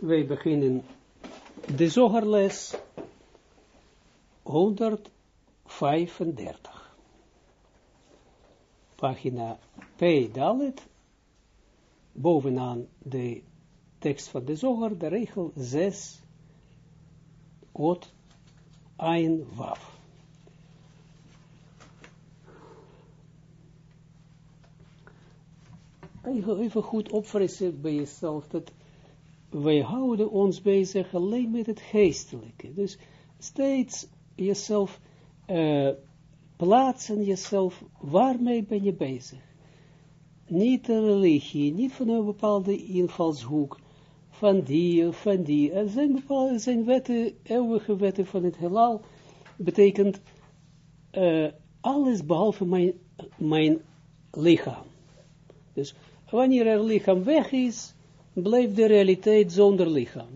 wij beginnen de zogerles 135. Pagina P. Dalet, bovenaan de tekst van de zoger, de regel 6, ot, ein, waf. Even goed opfrissen bij jezelf, dat wij houden ons bezig alleen met het geestelijke. Dus steeds jezelf uh, plaatsen, jezelf, waarmee ben je bezig? Niet de religie, niet van een bepaalde invalshoek, van die van die. Er zijn bepaalde zijn wetten, eeuwige wetten van het heelal, betekent uh, alles behalve mijn, mijn lichaam. Dus wanneer er lichaam weg is, blijft de realiteit zonder lichaam.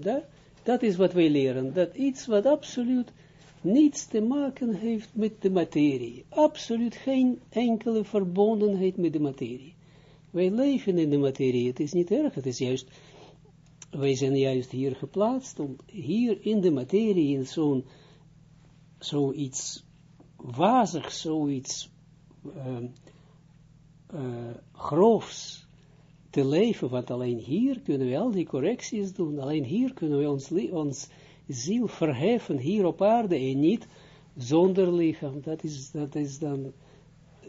Dat, is wat wij leren. Dat iets wat absoluut niets te maken heeft met de materie. Absoluut geen enkele verbondenheid met de materie. Wij leven in de materie. Het is niet erg. Het is juist, wij zijn juist hier geplaatst om hier in de materie in zo'n zoiets wazig, zoiets uh, uh, grofs te leven, want alleen hier kunnen we al die correcties doen, alleen hier kunnen we ons, ons ziel verheffen, hier op aarde, en niet zonder lichaam. Dat is, dat is dan,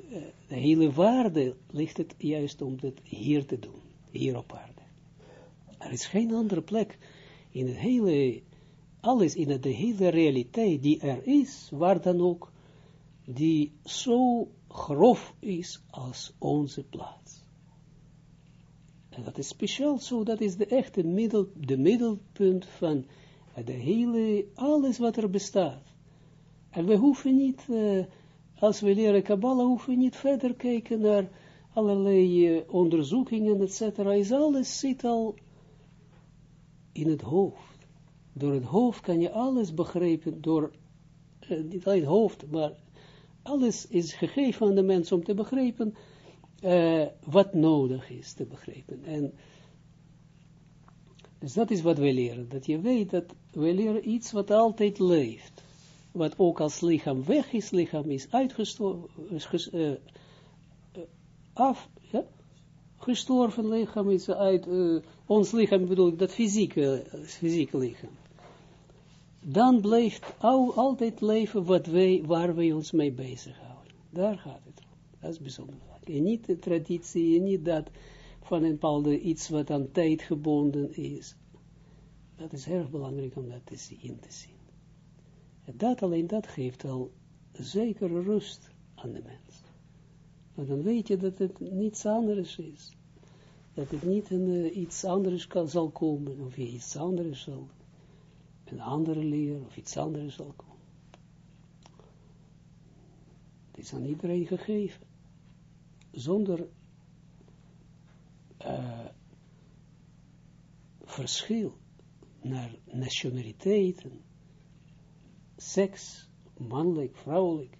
uh, de hele waarde ligt het juist om dit hier te doen, hier op aarde. Er is geen andere plek in het hele, alles in de hele realiteit die er is, waar dan ook, die zo grof is als onze plaats. En dat is speciaal zo, dat is de echte middel, de middelpunt van de hele, alles wat er bestaat. En we hoeven niet, uh, als we leren Kabbalah, hoeven niet verder kijken naar allerlei uh, onderzoekingen, etc. Is alles zit al in het hoofd. Door het hoofd kan je alles begrijpen, door, uh, niet alleen het hoofd, maar alles is gegeven aan de mens om te begrijpen, uh, wat nodig is te begrijpen. En dus dat is wat wij leren. Dat je weet dat wij leren iets wat altijd leeft. Wat ook als lichaam weg is, lichaam is uitgestorven, uh, af, ja? gestorven lichaam is uit, ons lichaam bedoel ik, dat fysieke, fysieke lichaam. Dan blijft al, altijd leven wat wij, waar wij ons mee bezighouden. Daar gaat het om. Dat is bijzonder. En niet de traditie, en niet dat van een bepaalde iets wat aan tijd gebonden is. Dat is erg belangrijk om dat te zien, in te zien. En dat alleen, dat geeft al zekere rust aan de mens. Want dan weet je dat het niets anders is. Dat het niet een, iets anders kan, zal komen, of je iets anders zal, een andere leer, of iets anders zal komen. Het is aan iedereen gegeven zonder uh, verschil naar nationaliteiten, seks, mannelijk, vrouwelijk,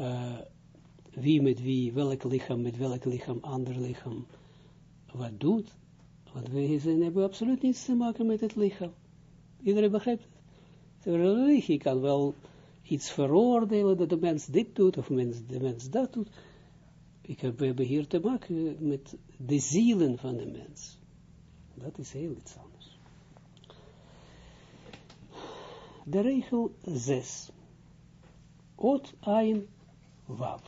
uh, wie met wie, welk lichaam met welk lichaam, ander lichaam, wat doet. Want wij zijn, hebben absoluut niets te maken met het lichaam. Iedereen begrijpt het. De religie kan wel iets veroordelen dat de mens dit doet, of de mens dat doet, ik heb, we hebben hier te maken met de zielen van de mens. Dat is heel iets anders. De regel 6. Ot ein wav.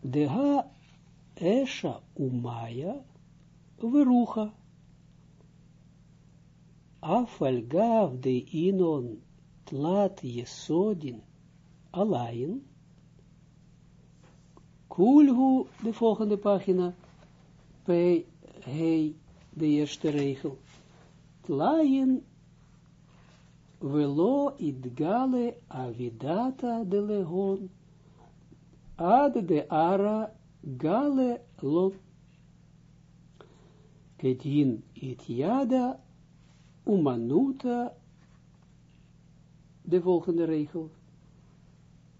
De ha esha umaya verucha. Afal gav de inon tlat jesodin Alain, Kulhu, de volgende pagina, bij hij, de eerste regel. Tlaien velo idgale avidata de legon, ad de ara gale lo. Kedin it yada umanuta, de volgende regel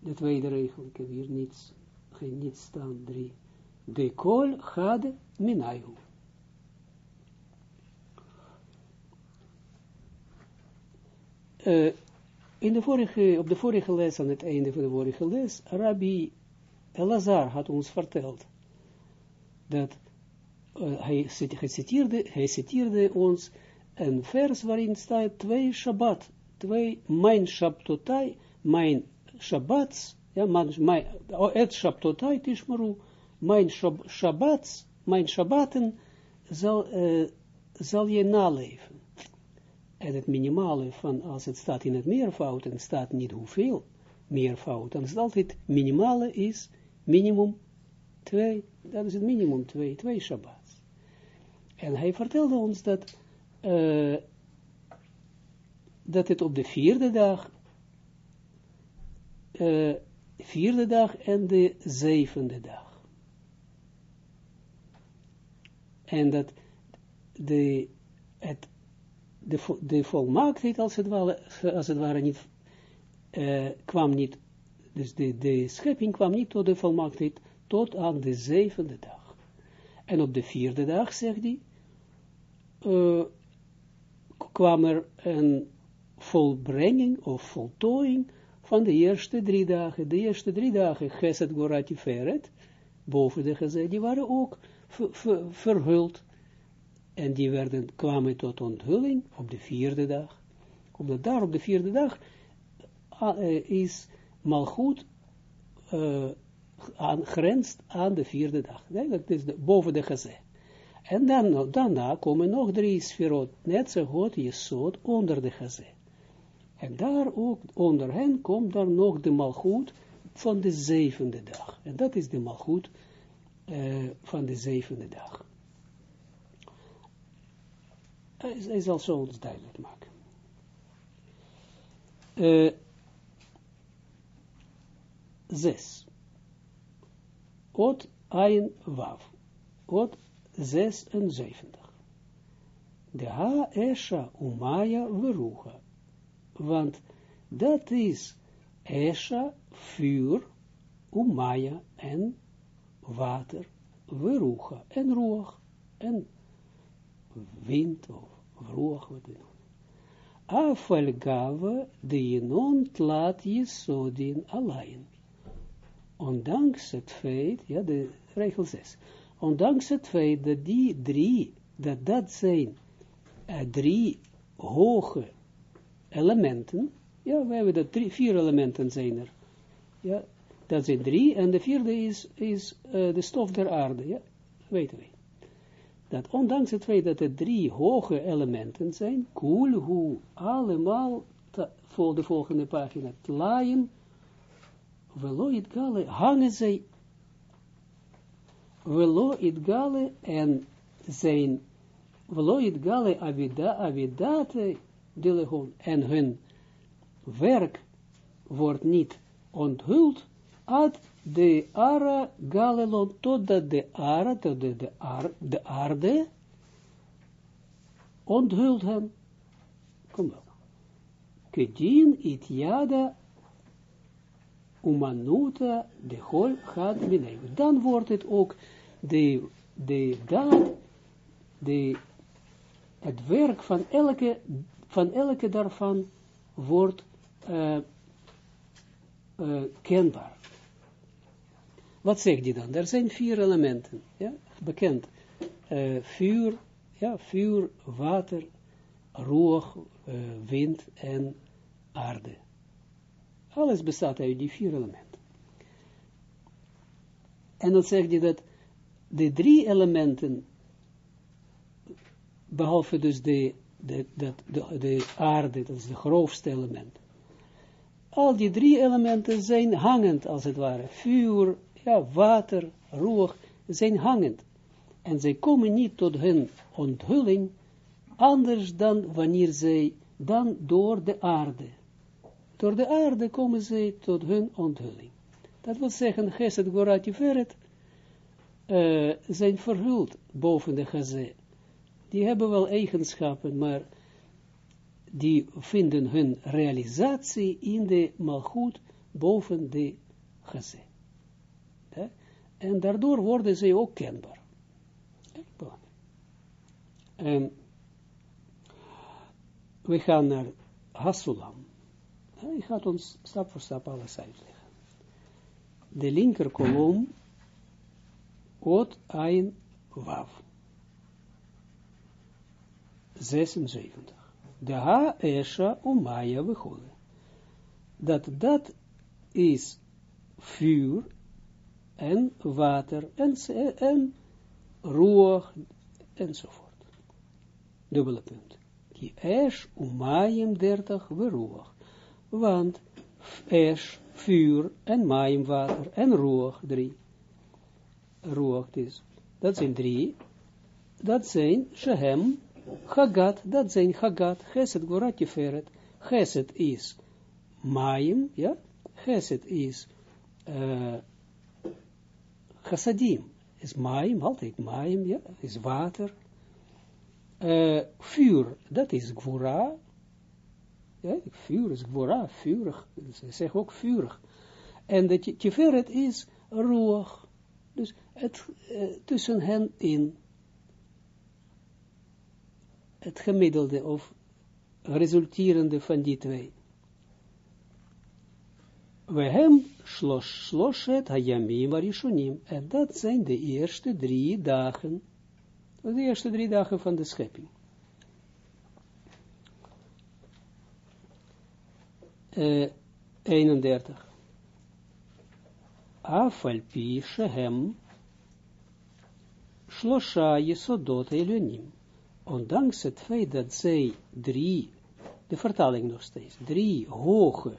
de tweede regel, ik heb hier niets, geen niets staan, drie. de kol had minayu. Uh, in de vorige, op de vorige les, aan het einde van de vorige les, Rabbi Elazar had ons verteld dat hij, hij, citeerde, hij citeerde ons een vers waarin staat twee Shabbat, twee mijn Shabbatai, mijn Shabbats, ja, mijn, mijn, et Shabbatai tishmaru, mijn shab, Shabbats, mijn Shabbaten zal, zal je naleven. En het minimale van, als het staat in het meervoud, en staat niet hoeveel meervoud, dan is het altijd minimale is minimum twee, dat is het minimum twee, twee Shabbats. En hij vertelde ons dat, dat het op de vierde dag, uh, vierde dag en de zevende dag. En dat de, het de, de volmaaktheid als het ware, als het ware niet, uh, kwam niet, dus de, de schepping kwam niet tot de volmaaktheid tot aan de zevende dag. En op de vierde dag, zegt hij, uh, kwam er een volbrenging of voltooiing van de eerste drie dagen. De eerste drie dagen, Geset Gorati Feret, boven de gezet, die waren ook verhuld en die werden, kwamen tot onthulling op de vierde dag. Omdat daar op de vierde dag uh, is Malchut uh, aan, aan de vierde dag. Nee, dat is de, boven de geze. En dan, daarna komen nog drie sferot, net zo goed Jesod onder de geze. En daar ook, onder hen komt dan nog de malgoed van de zevende dag. En dat is de malgoed uh, van de zevende dag. Hij, zal zo ons duidelijk maken. Uh, zes. Ot ein wav. Ot 76. De ha esha umaya veruga. Want dat is esha, vuur, umaya en water, veruga en roog en wind of vroeg, wat dan Afal gave de jenon tlaat jesodin alleen. Ondanks het feit, ja, de regel 6, ondanks het feit dat die drie, dat dat zijn uh, drie hoge elementen, ja, we hebben dat drie, vier elementen zijn er, ja, dat zijn drie, en de vierde is, is uh, de stof der aarde, ja, weten we dat ondanks het feit dat er drie hoge elementen zijn, cool hoe allemaal, voor de volgende pagina, tlaaien, velo it gale, hangen zij, velo it gale, en zijn, velo it gale avida, avidate, en hun werk wordt niet onthuld, ad de ara galelon, totdat de ara, tot de, de, ar, de aarde, onthult hem. Kom wel. Kedin it yada umanuta de hol gaat beneden. Dan wordt het ook de, de daad, de, het werk van elke, van elke daarvan wordt uh, uh, kenbaar. Wat zegt hij dan? Er zijn vier elementen, ja, bekend. Uh, vuur, ja, vuur, water, roog, wind en aarde. Alles bestaat uit die vier elementen. En dan zegt hij dat de drie elementen, behalve dus de, de, de, de, de aarde, dat is de grootste element, al die drie elementen zijn hangend, als het ware. Vuur, ja, water, roer, zijn hangend. En zij komen niet tot hun onthulling, anders dan wanneer zij, dan door de aarde. Door de aarde komen zij tot hun onthulling. Dat wil zeggen, Geset Gorati Veret, uh, zijn verhuld boven de gazé. Die hebben wel eigenschappen, maar die vinden hun realisatie in de malgoed boven de gazé. En daardoor worden ze ook kenbaar. En we gaan naar Hasulam. Hij gaat ons stap voor stap alles uitleggen. De linker kolom, Ot Ein Wav. 76. De Ha Esha Umaya Vechole. Dat dat is vuur en water en, en roer enzovoort. Dubbele punt. Ki esh umayim dertig veruach. Want esh, vuur en mayim water en roer drie. Roer is. Dat zijn drie. Dat zijn shehem, Hagat, dat zijn Hagat, Geset, Gorat, Tiferet. Geset is Mayim, ja, Geset is uh, is Mayim, altijd Mayim, ja, is water. Uh, vuur, dat is Gwora. Ja, vuur is Gwora, vurig. Ze zeggen ook vurig. En de Tiferet is Ruach. Dus het, tussen hen in het gemiddelde of resulterende van die twee. We hem sloshet hayamim arishonim. En dat zijn de eerste drie dagen. De eerste drie dagen van de schepping. Uh, 31. Afalpi shehem shlosha yesodot elyonim ondanks het feit dat zij drie, de vertaling nog steeds, drie hoge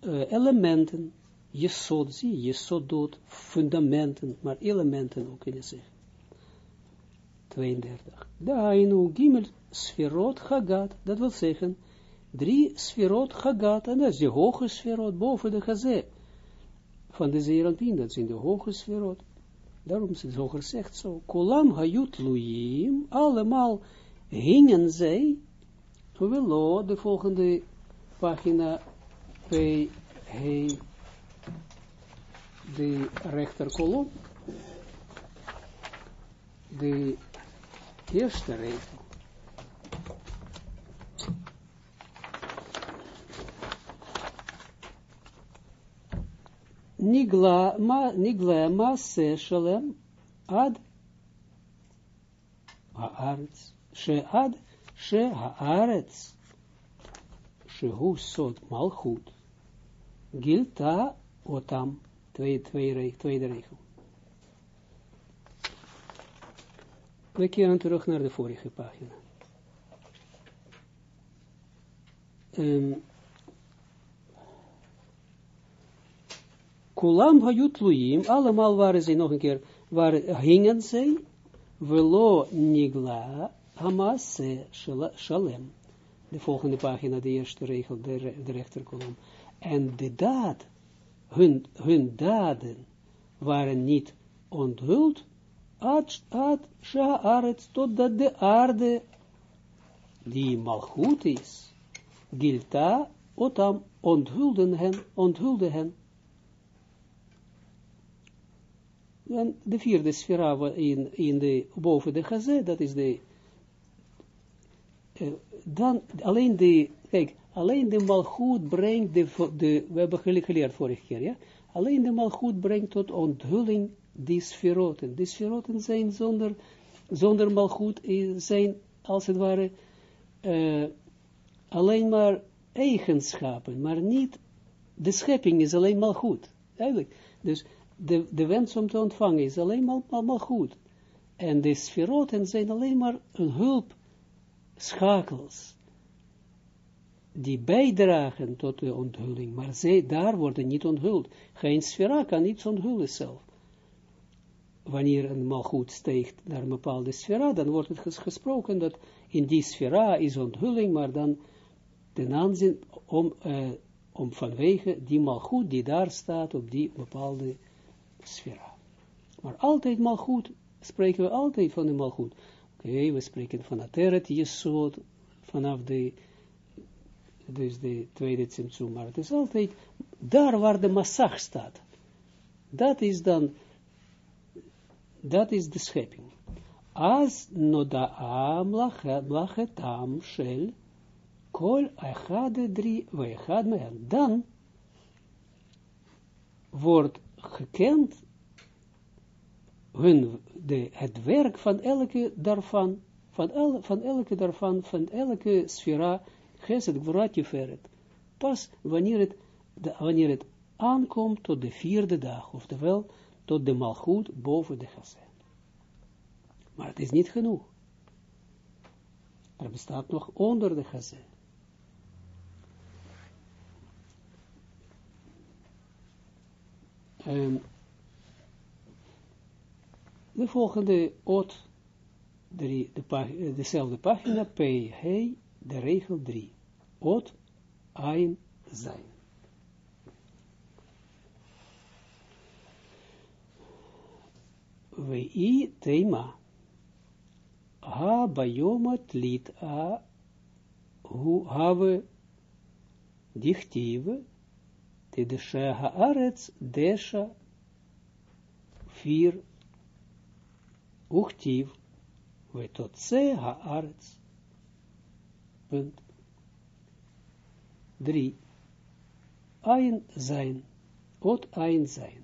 uh, elementen, jesod, zie, jesodot, fundamenten, maar elementen ook in zich. 32. Dainu gimel sferot hagat, dat wil zeggen, drie sferot hagat, en dat is de hoge sferot boven de gazé van de zeeranpien, dat zijn de hoge sferot. Daarom is het zo gezegd zo. Kolam hayut luyim, allemaal hingen zij, Velo, de volgende pagina, bij hij, de rechterkolom, de eerste regel. Nigla ma nigla shalem ad haaretz she ad she haaretz shehu sod malchut gilta otam twee twee tweede regel we keren terug naar de vorige pagina um, Kulam hayut luim, allemaal waren ze nog een keer, waren, hingen zij, velo nigla, hamase shalem. De volgende pagina, de eerste regel, de, de rechterkolom. En de daad, hun, hun daden, waren niet onthuld, ad, ad, sha'aret, totdat de aarde, die malchut is, gilta, otam, onthulden hen, onthulde hen. En de vierde sfera in, in de, boven de gazé, dat is de, uh, dan alleen de, kijk, alleen de malgoed brengt de, de, we hebben geleerd vorige keer, ja, alleen de malgoed brengt tot onthulling die sferoten. Die sferoten zijn zonder, zonder malgoed, zijn als het ware uh, alleen maar eigenschappen, maar niet, de schepping is alleen malgoed, eigenlijk. Dus de, wens om te ontvangen is alleen maar, allemaal goed. En de sferoten zijn alleen maar een hulp, schakels, die bijdragen tot de onthulling, maar zij daar worden niet onthuld. Geen sfera kan niets onthullen zelf. Wanneer een malgoed steekt naar een bepaalde sfera, dan wordt het gesproken dat in die sfera is onthulling, maar dan ten aanzien om, uh, om vanwege die malgoed die daar staat op die bepaalde sfera. Maar altijd malgoed, spreken we altijd van de malgoed. Oké, we spreken van Ateret, Jesod, vanaf de, dus de tweede Tsimtsum, maar het is altijd daar waar de massag staat. Dat is dan, dat is de schepping. As noda'a mlachetam shel kol echade drie mehen. Dan wordt gekend hun, de, het werk van elke daarvan, van, van elke daarvan, van elke sfera, gesed, gvorat, jeferet. Pas wanneer het, wanneer het aankomt tot de vierde dag, oftewel tot de malgoed boven de chassid. Maar het is niet genoeg. Er bestaat nog onder de chassid. Um, de volgende ot, drie, de pagina, dezelfde pagina, P, He, de regel 3. Ot, Ein, Zijn. Wei thema. Ha bayomat lit a hu have dichtive te de haaretz desha vier uchtiv we tot ze haaretz punt drie ein zijn ot ein zijn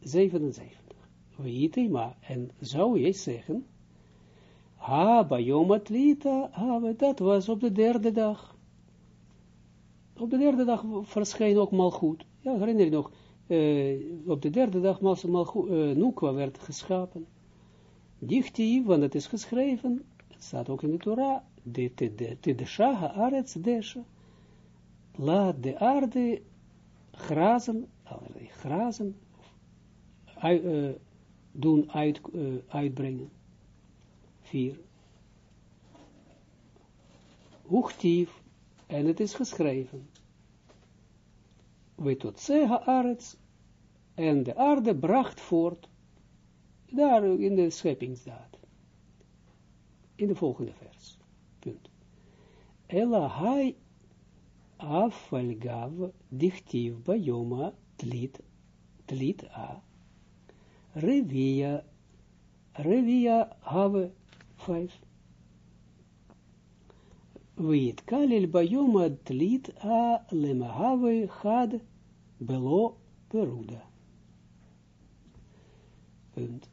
77 Weitema, en zou je zeggen, ha, bayomatlita, ha, dat was op de derde dag. Op de derde dag verscheen ook Malchut. Ja, herinner je nog, uh, op de derde dag Malchut, uh, Nukwa werd geschapen. Dichtief, want het is geschreven, het staat ook in de Torah, de, de, de, de, de shaha arets desha, laat de aarde grazen, grazen, uh, doen uit, uh, uitbrengen. Vier. Hoogtief, en het is geschreven. We tot Seha arets, en de aarde bracht voort, daar in de scheppingsdaad. In de volgende vers. Punt. Ella hai afalgav dichtief bayoma tlit, tlit a Revia, Revia have vijf. Weet kalil bayoma tlit a lemahave had belo peruda. Punt.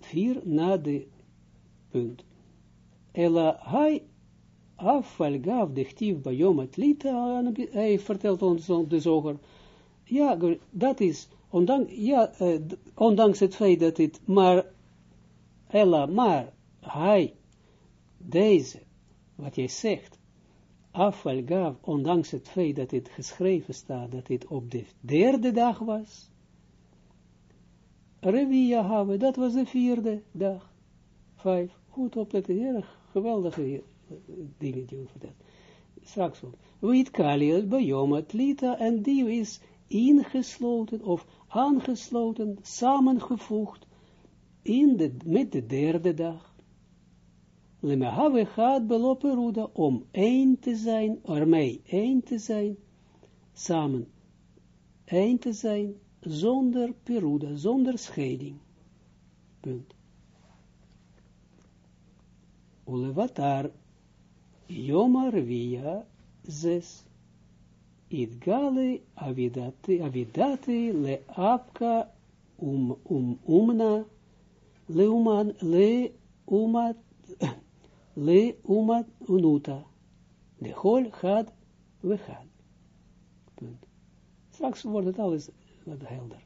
Vier na de punt. Ela hai afval gaf de chtief bayoma tlita, hij vertelt ons de zoger, ja, dat is ondanks, ja, uh, ondanks het feit dat het, maar, Ella, maar, hij, deze, wat jij zegt, afval gaf, ondanks het feit dat het geschreven staat, dat het op de derde dag was, hebben, dat was de vierde dag, vijf, goed opletten, erg geweldige dingen die we vertellen. Straks ook. Weet Kaliel, Bajoma, Lita, en die is ingesloten of aangesloten, samengevoegd in de, met de derde dag. Lemehave gaat belopen om één te zijn, ermee één te zijn, samen één te zijn, zonder peruda, zonder scheiding. Punt. Ulevatar, Yomar via zes idgale avidate, avidate le apka um, um, umna le uman le umat le umat unuta de hol had we had. Punt. Straks wordt het alles wat helder.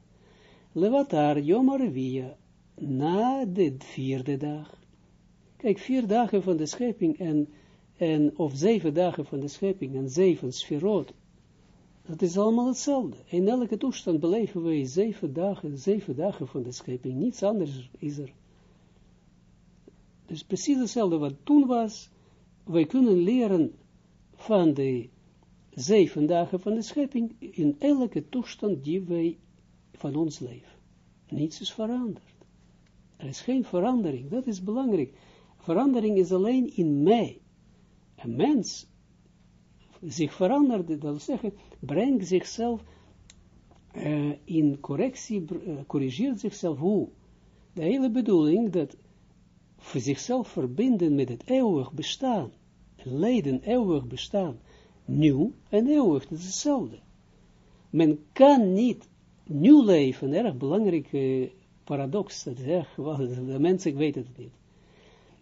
Levatar jomar via na de vierde dag. Kijk, vier dagen van de schepping en, en of zeven dagen van de schepping en zeven sferot dat is allemaal hetzelfde. In elke toestand beleven wij zeven dagen, zeven dagen van de schepping. Niets anders is er. Dus precies hetzelfde wat toen was. Wij kunnen leren van de zeven dagen van de schepping in elke toestand die wij van ons leven. Niets is veranderd. Er is geen verandering. Dat is belangrijk. Verandering is alleen in mij. Een mens zich veranderde, dat wil zeggen, brengt zichzelf uh, in correctie, uh, corrigeert zichzelf hoe? De hele bedoeling dat voor zichzelf verbinden met het eeuwig bestaan, lijden eeuwig bestaan, nieuw en eeuwig, dat is hetzelfde. Men kan niet nieuw leven, erg belangrijke paradox, dat is echt, de mensen weten het niet.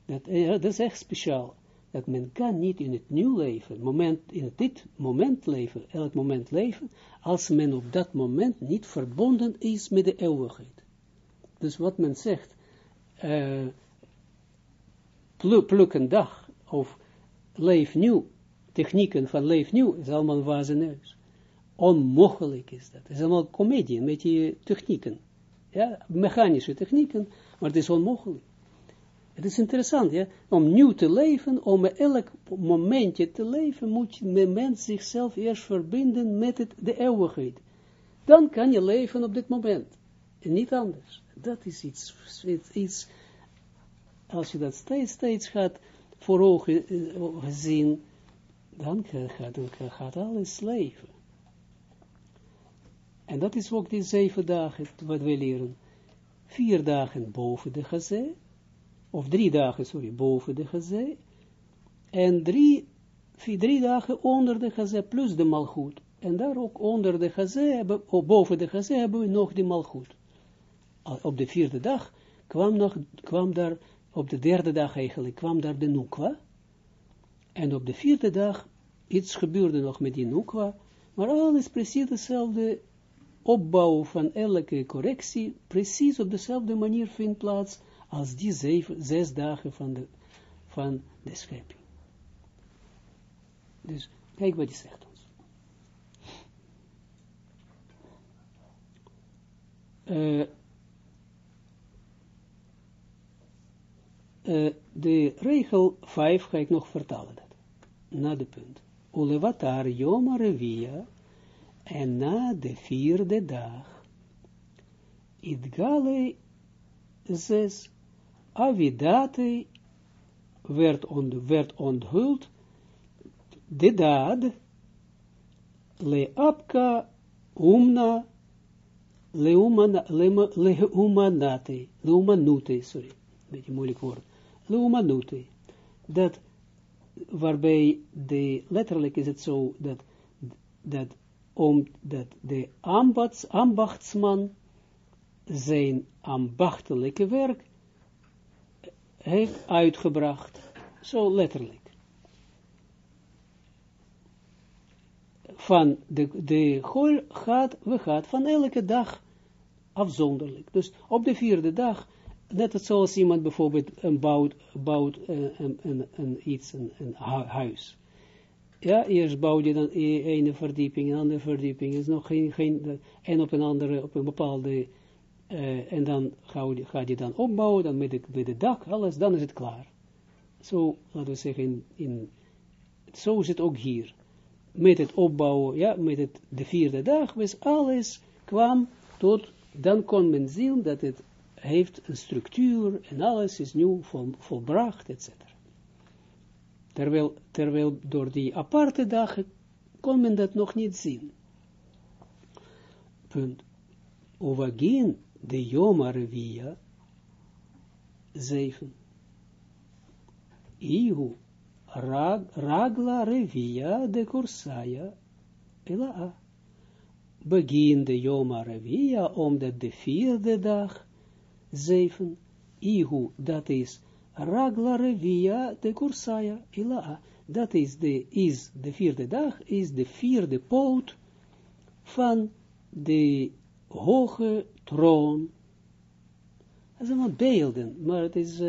Dat, dat is echt speciaal dat men kan niet in het nieuw leven, moment, in dit moment leven, elk moment leven, als men op dat moment niet verbonden is met de eeuwigheid. Dus wat men zegt, uh, pluk, een dag, of leef nieuw, technieken van leef nieuw, is allemaal wazeneus. Onmogelijk is dat. Het is allemaal comedie, met die technieken. Ja, mechanische technieken, maar het is onmogelijk. Het is interessant, ja, om nieuw te leven, om elk momentje te leven, moet de mens zichzelf eerst verbinden met het, de eeuwigheid. Dan kan je leven op dit moment. En niet anders. Dat is iets, iets als je dat steeds, steeds gaat voor ogen uh, zien, dan gaat, dan gaat alles leven. En dat is ook die zeven dagen wat we leren. Vier dagen boven de gezet of drie dagen, sorry, boven de gezee, en drie, vier, drie dagen onder de gezee, plus de malgoed. En daar ook onder de gezee, of boven de gezee, hebben we nog de malgoed. Op de vierde dag kwam, nog, kwam daar, op de derde dag eigenlijk, kwam daar de nukwa. En op de vierde dag, iets gebeurde nog met die nukwa, maar alles precies dezelfde opbouw van elke correctie, precies op dezelfde manier vindt plaats, als die zeven, zes dagen van de, van de schepping. Dus, kijk wat hij zegt ons. Uh, uh, de regel 5 ga ik nog vertalen dat. Na de punt. Ulevatar Yom Revia en na de vierde dag. Idgale zes avidate werd, on, werd onthuld de daad le apka umna leumana, leumanate, leumanute, sorry, beetje moeilijk woord, leumanute, dat, waarbij de, letterlijk is het zo, dat, dat, om, dat de ambachts, ambachtsman zijn ambachtelijke werk heeft uitgebracht. Zo letterlijk. Van de, de gaat, we gaat van elke dag afzonderlijk. Dus op de vierde dag, net zoals iemand bijvoorbeeld een bouwt, bouwt uh, een, een, een, iets, een, een huis. Ja, eerst bouw je dan e, ene verdieping, een andere verdieping, is nog geen, geen, en op een andere, op een bepaalde uh, en dan ga je, ga je dan opbouwen, dan met, de, met het dak, alles, dan is het klaar. Zo, laten we zeggen, in, in, zo is het ook hier. Met het opbouwen, ja, met het, de vierde dag, was alles kwam tot, dan kon men zien dat het heeft een structuur en alles is nu vol, volbracht, etc. Terwijl, terwijl door die aparte dagen kon men dat nog niet zien. Punt. Ovagin de Yoma Revia, 7. Ihu, rag, Ragla Revia de Kursaya, Ela Begin de Yoma Revia, omdat de vierde dag, 7. Ihu, dat is Ragla Revia de Kursaya, Ela Dat is de, is de vierde dag, is de vierde poot van de hoge troon. Dat zijn wat beelden, maar het is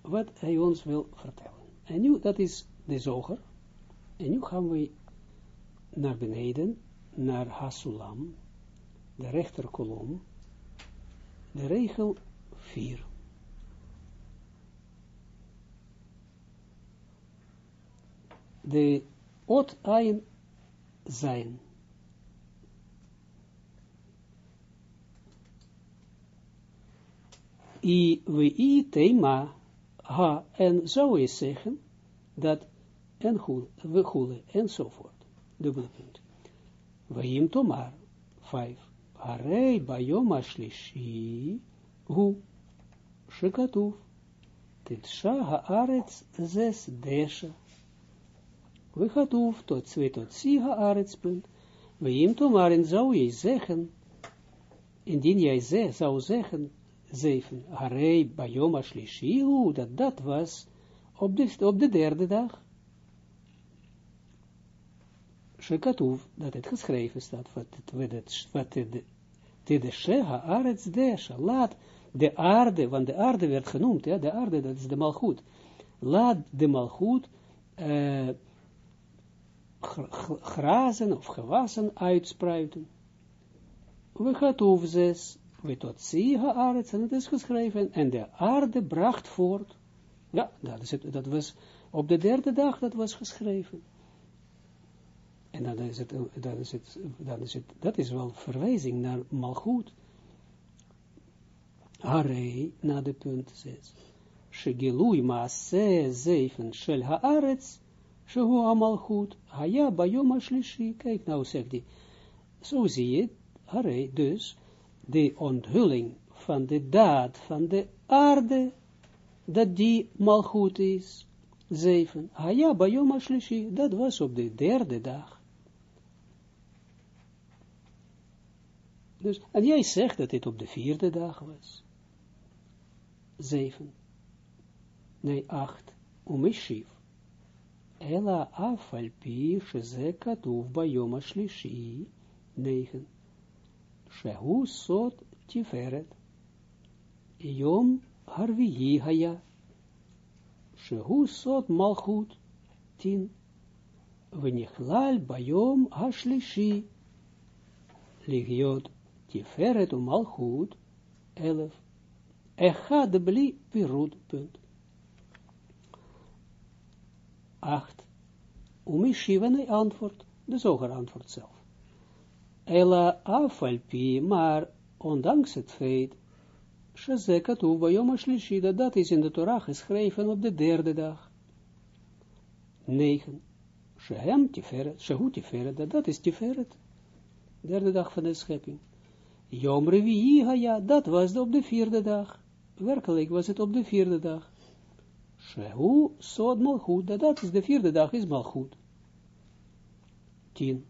wat hij ons wil vertellen. En nu, dat is de zoger. En nu gaan we naar beneden, naar Hasulam, de rechterkolom, de regel 4. De ot ein zijn. I we i thema ha en zou je zeggen dat en goel, we goelen enzovoort. Dubbele punt. We him tomar, 5. Harei bayom ashlishi hu shekatuf tetsha haaretz zes desha. Vechatuf tot zwetotzi haaretz punt. Veim tomarin zou je zeggen, indien jij ze zou zeggen, zeven, Harei bayom ashlishi hu, dat dat was op de, derde dag. Shekatuf, dat het geschreven staat, wat het, wat het, wat het de sheha, arets desha, laat de aarde, want de aarde werd genoemd, ja, de aarde, dat is de malgoed, laat de malgoed uh, grazen of gewassen uitspruiten. We gaat over zes, we tot zie arets, en het is geschreven, en de aarde bracht voort, ja, dat, is het, dat was op de derde dag, dat was geschreven. En dan is het, dan is het, dan is het, dat is wel verwijzing naar malgoed. Harei, na de punt 6. Shegilui maase zeven shel haaretz, shehu amalchut, haya bayom ashlishi. Kijk nou, zegt hij. Zo zie je, harei, dus, de onthulling van de daad van de aarde, dat die malchut is. Zeven. Haya bayom ashlishi, dat was op de derde dag. Dus, en jij zegt dat dit op de vierde dag was. Zeven. Nee, acht. Umeshiv. Ela afal pi sheze katuv bayom ashlishi. Negen. Shehu sot tiferet. Yom harviyi haya. Shehu sot malchut. Tien. Venichlal bayom ashlishi. Ligiot Tiferet om al goed, elf. Echad bli pirut, punt. Acht. Umi shivene antwoord, de zoger antwoord zelf. Ela afalpi, maar ondanks het feit, Shazekat Uvayom Shlishida, dat is in de Torah geschreven op de derde dag. 9. Shehem Tiferet, Shehu Tiferet, dat is Tiferet. Derde dag van de schepping. Yom Revi'i ja, dat was op de vierde dag. Werkelijk was het op de vierde dag. Shehu Sod Malchut, dat is de vierde dag, is Malchut. Tien.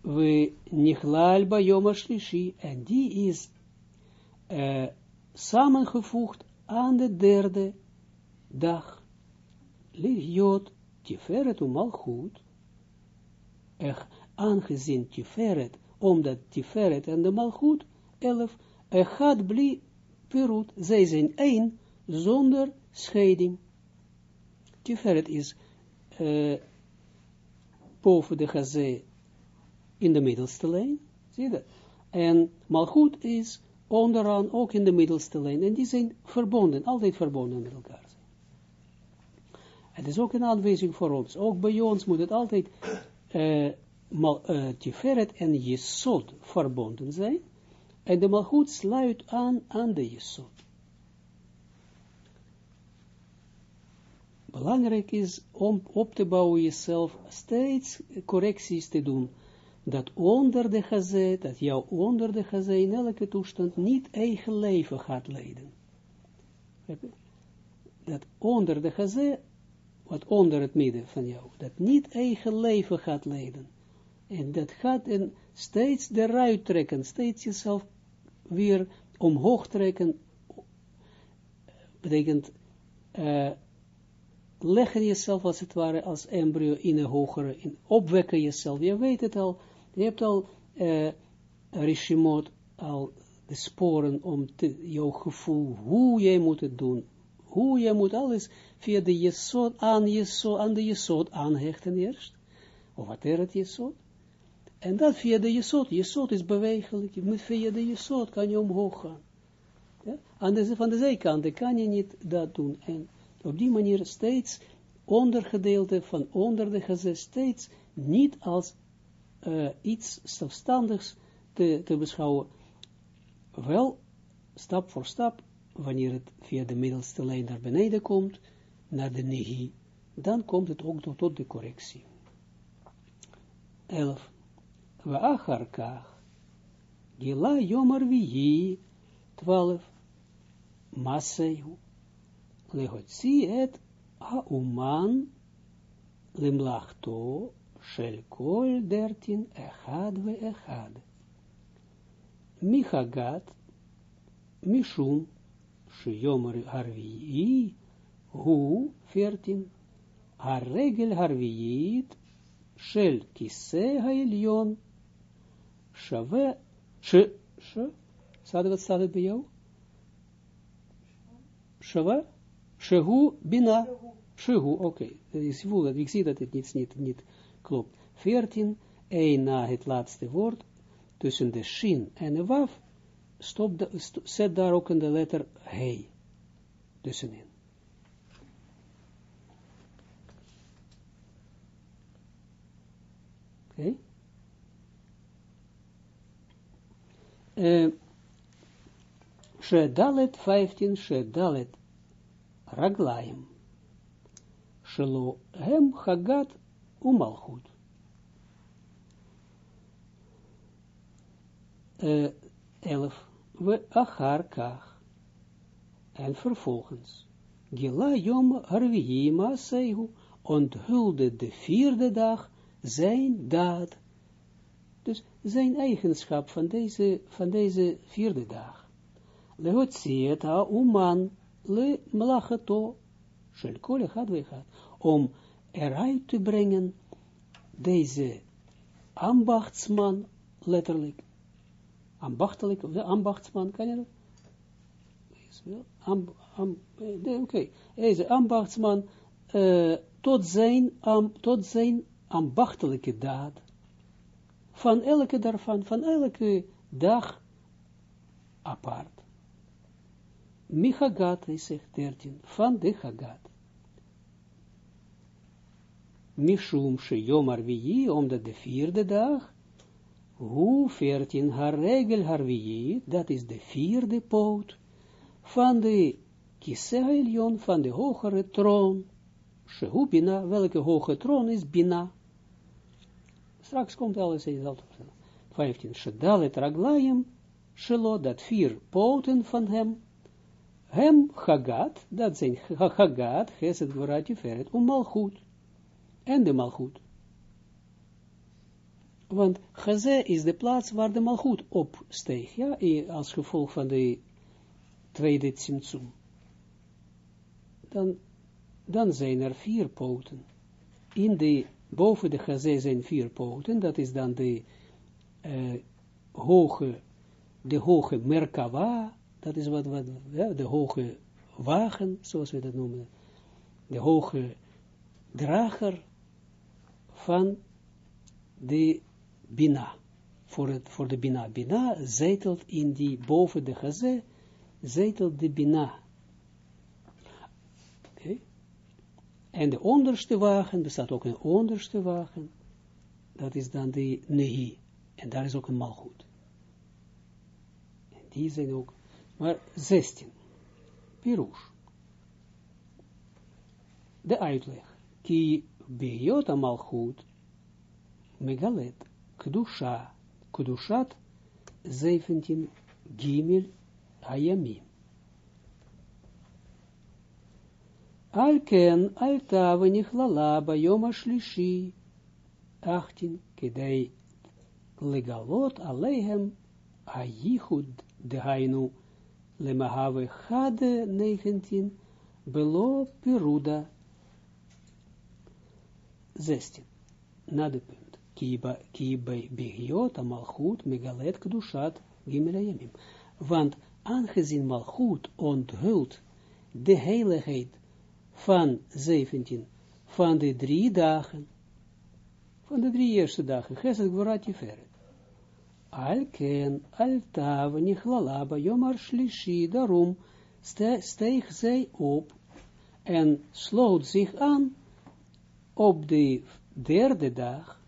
We Nichlal Bayom Shlishi, en die is uh, samengevoegd aan de derde dag. Ligjot Tiferet Malchut, echt aangezien Tiferet, omdat Tiferet en de Malchut, elf, gaat bli perut, zij zijn één, zonder scheiding. Tiferet is uh, boven de gazé in de middelste lijn, zie je dat? En Malchut is onderaan ook in de middelste lijn, en die zijn verbonden, altijd verbonden met elkaar. Het is ook een aanwijzing voor ons, ook bij ons moet het altijd mal, uh, Tiferet en Jesod verbonden zijn, en de Malchut sluit aan aan de Jesod. Belangrijk is om op te bouwen jezelf steeds correcties te doen, dat onder de gazé, dat jou onder de gazé in elke toestand niet eigen leven gaat leiden. Dat onder de gazé, wat onder het midden van jou, dat niet eigen leven gaat leiden. En dat gaat en steeds eruit trekken, steeds jezelf weer omhoog trekken, betekent uh, leggen jezelf als het ware als embryo in een hogere, in, opwekken jezelf. Je weet het al, je hebt al uh, Rishimot, al de sporen om te, jouw gevoel, hoe jij moet het doen, hoe jij moet alles via de jesot aan, jesot, aan de jesot aanhechten eerst, of wat er het jesot, en dat via de jesot. Jesot is bewegelijk. Met via de jesot kan je omhoog gaan. Ja? Aan de, van de zijkant kan je niet dat doen. En op die manier steeds ondergedeelte van onder de gezet, steeds niet als uh, iets zelfstandigs te, te beschouwen. Wel, stap voor stap, wanneer het via de middelste lijn naar beneden komt, naar de nehi, dan komt het ook tot, tot de correctie. 11. We gila yomar vihi, twaalf, masehu, lehotzi et hauman, limlachto, shel kol dertin, echad ve echad. Michagat, mishum, shiyomer harvii, hu, harregel harviit, shel kise haelion, shave, sh, sh, staat wat staat het bij jou? Shava? Shehu bina. Shehu, oké. Okay. Ik voel dat, ik zie dat het niet, niet, niet klopt. 14, 1 na het laatste woord, tussen de shin en de waf, stop de, st zet daar ook in de letter he tussenin. Oké. Okay. Uh, Shedalet 15, Shedalet Raglaim. Shelo hem Hagat Umalchut. Uh, 11. We achar kach. En vervolgens. Gila yom harvihi maasehu onthulde de vierde dag zijn daad. Zijn eigenschap van deze, van deze vierde dag. Lehotziet ha uman le mlachato shel kol echad vechad. Om eruit te brengen deze ambachtsman, letterlijk, ambachtelijk, de ambachtsman, kan je dat? Am, am, Oké, okay. deze ambachtsman, uh, tot zijn, um, tot zijn ambachtelijke daad, van elke daarvan, van elke dag apart. Michagat, hij zegt 13, van de Hagat. Mishum Sheyom Arviyi, omdat de vierde dag, hoe 14 haar regel Harviyi, dat is de vierde poot, van de Kisehelion, van de hogere troon, Shehu Bina, welke hoge troon is Bina, Straks komt alles in dat 15. Shedalet raglayim, shelo, dat vier poten van hem, hem hagat, dat zijn hagat, geset gvorat jeferet, om malchut, en de malchut. Want Gaze is de plaats waar de malchut opsteeg, ja, als gevolg van de tweede tzimtzum. Dan, dan zijn er vier poten in de boven de gazé zijn vier poten, dat is dan de uh, hoge, de hoge merkava, dat is wat, wat de hoge wagen, zoals we dat noemen, de hoge drager van de bina, voor, het, voor de bina. Bina zetelt in die, boven de gazé, zetelt de bina. En de onderste wagen, bestaat ook een onderste wagen, dat is dan de nehi. En daar is ook een malgoed. En die zijn ook, maar 16. Pirush. De uitleg. Ki bejot malgoed, megalet, kdusha, kdushat, 17, gimel, ayamim. Alken alta v'nichlala bayom shlishi. 18. Kedei legalot aleihem ayichud dehainu lemahave chade 19. Belo peruda 16. Na de punt. Ki bij begiot malchut megalet kdushat gimelayamim. Want aangezien malchut onthult de heiligheid van 17, van de drie dagen, van de drie eerste dagen, Gesed Gvorat Tiferet. Alken, Altav, Nichlala, Yomar Shlishi, daarom steeg zij op en sloot zich aan op de derde dag,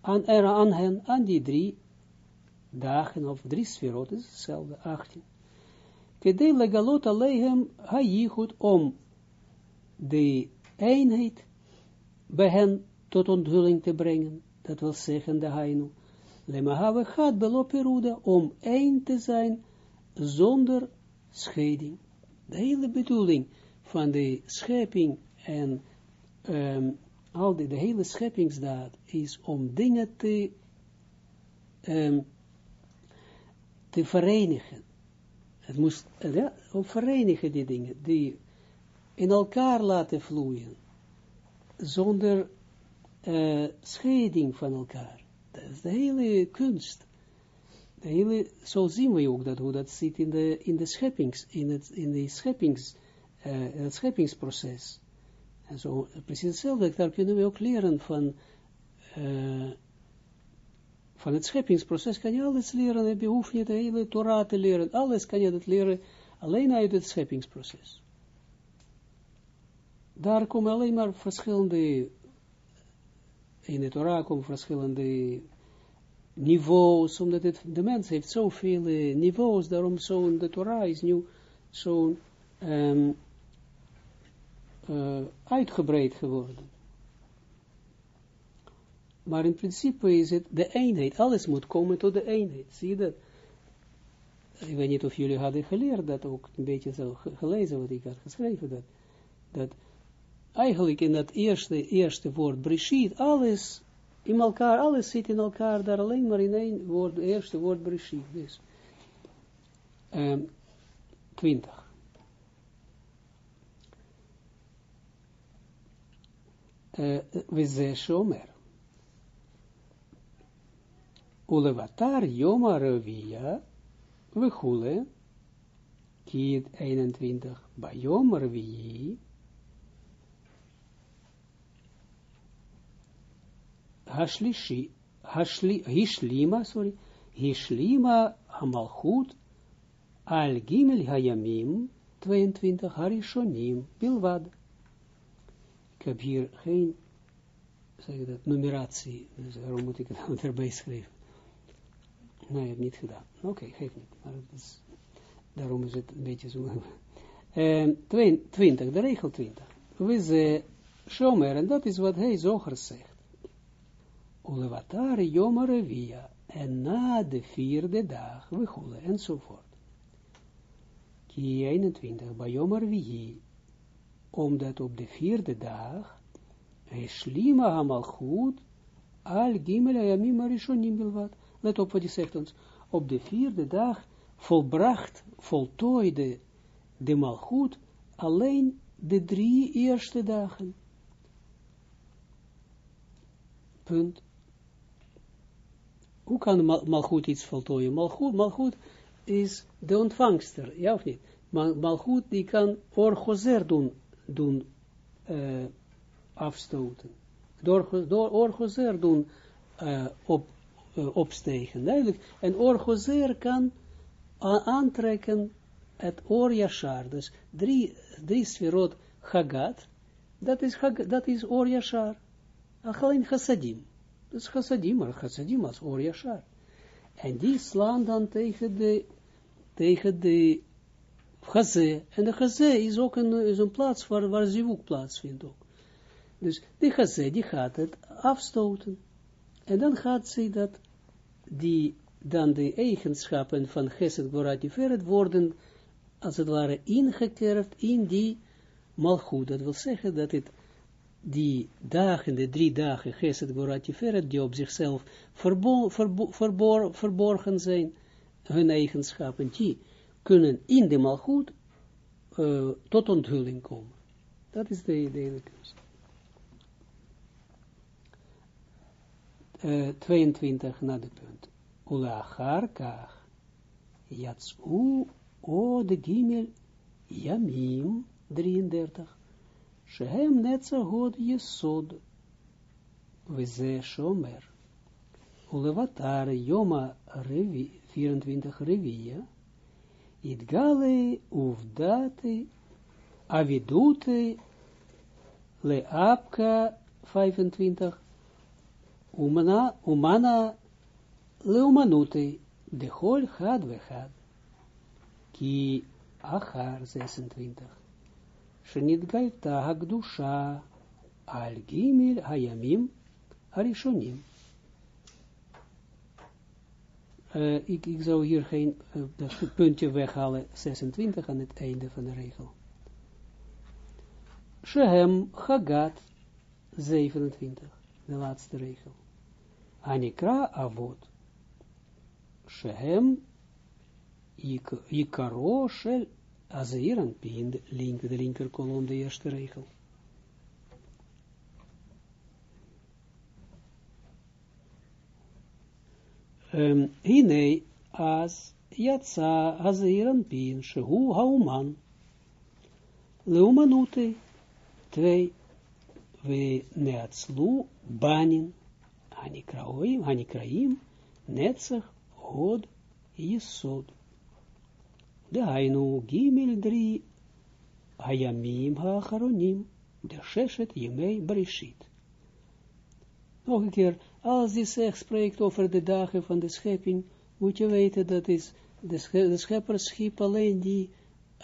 aan, er, aan hen, aan die drie dagen, of drie sferot, is hetzelfde, 18. Kedei legalot alehem hayichut om de eenheid bij hen tot onthulling te brengen. dat wil zeggen de Hainu, Lemahave gaat beloperuda, om één te zijn, zonder scheiding. De hele bedoeling van de schepping en al die, de hele scheppingsdaad is om dingen te, te verenigen. Het moest, ja, om verenigen die dingen, die in elkaar laten vloeien, zonder uh, scheiding van elkaar. Dat is de hele kunst. De hele, zo zien we ook dat, hoe dat zit in de, in de scheppings, in het, in de scheppings, uh, het scheppingsproces. En zo, precies hetzelfde, daar kunnen we ook leren van, van het scheppingsproces, kan je alles leren, je hoeft niet de hele Torah te leren, alles kan je dat leren, alleen uit het scheppingsproces. Daar komen alleen maar verschillende, in de Torah komen verschillende niveaus, omdat het, de mens heeft zoveel uh, niveaus, daarom zo de Torah is nu zo'n um, uh, uitgebreid geworden. Maar in principe is het de eenheid. Alles moet komen tot de eenheid. Zie je dat? Ik weet niet of jullie hadden geleerd dat ook, een beetje zo gelezen wat ik had geschreven. Dat, dat eigenlijk in dat eerste, eerste woord, Brishit, alles in elkaar, alles zit in elkaar, daar alleen maar in één woord, eerste woord Brishit. Dus, um, 20. Uh, we zijn Shomer. Ulevatar Yoma Ravia, Vechule, kiet 21, bij Ravii, Hishlima, sorry, Hishlima Amalchut, Al Gimel Hayamim, 22, Harishonim, Bilvad. Ik heb hier geen, zeg dat, numeratie, dus daarom moet ik het nou erbij schrijven. Nee, heb niet gedaan. Oké, okay, geef niet. Maar daarom is het een beetje zo. Uh, 20, de regel 20. We ze shomer, en dat is wat hij zoger zegt. Ulevatare Yom Revia, en na de vierde dag, we goelen, enzovoort. Ki 21, bij Yom Revia, omdat op de vierde dag, Eshlima Hamalchut, al Gimel Ayamim Arishonim Bilvat. Let op wat hij zegt ons. Op de vierde dag volbracht, voltooide de Malchut alleen de drie eerste dagen. Punt. Hoe kan Malchut iets voltooien? Malchut is de ontvangster, ja of niet? Malchut die kan orgozer doen, doen uh, afstoten. Door, door orgozer doen uh, op, uh, opstegen. Duidelijk. En orgozer kan aantrekken het oor yashar. Dus drie, drie sferot Hagat, dat is, dat is oor yashar. Alleen chassadim. Dus chassadim, maar chassadim als oor yashar. En die slaan dan tegen de, tegen de chazé. En de chazé is ook een, is een plaats waar, waar zivuk plaatsvindt ook. Dus die chazé, die gaat het afstoten. En dan gaat ze dat, die, dan de eigenschappen van Geset Goratiferet worden, als het ware, ingekerfd in die malchut. Dat wil zeggen dat die dagen, de drie dagen, Geset Goratiferet, die op zichzelf verbo, verbo, verbor, verborgen zijn, hun eigenschappen, die kunnen in de malgoed uh, tot onthulling komen. Dat is de, hele. Uh, 22 na de punt. Ulachar kach, yatsu o de gimel yamim 33. Shehem netzahod yesod, veze shomer. Ulevatar yoma revi, 24 revia, Idgale uvdate avidute leapka 25 umana umana leumanute de hol we ki achar 26 shenit galta hagdusha al gimil hayamim harishonim uh, ik, ik zou hier geen uh, puntje weghalen, 26 aan het einde van de regel. Shehem Chagat 27, de laatste regel. Anikra Avot. Shehem Yikaro Shel Azeeran Pin, link, de linker kolom, de eerste regel. Hine as yatsa Azeeran Pin, Shehu Hauman. Leumanute, twee, we neatslu banin, hanikraim, hanikraim, netzach, hod, yesod. De hainu gimel drie, hayamim haacharonim, de sheshet yemei brishit. Nog een keer, als die zegt, spreekt over de dagen van de schepping, moet je weten dat is, de, schepper schiep alleen die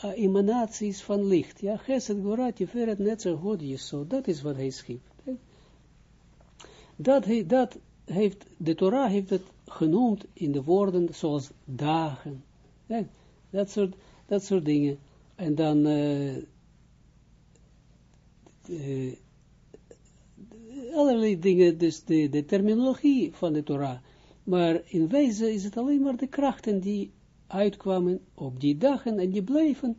uh, emanaties van licht. Ja, Geset Gorat, Jeferet, Netzer, God, zo. dat is wat hij schiep. Dat, dat heeft, de Torah heeft het genoemd in de woorden zoals dagen. Dat, soort, dat soort dingen. En dan uh, uh, allerlei dingen, dus de, de terminologie van de Torah. Maar in wezen is het alleen maar de krachten die uitkwamen op die dagen en die bleven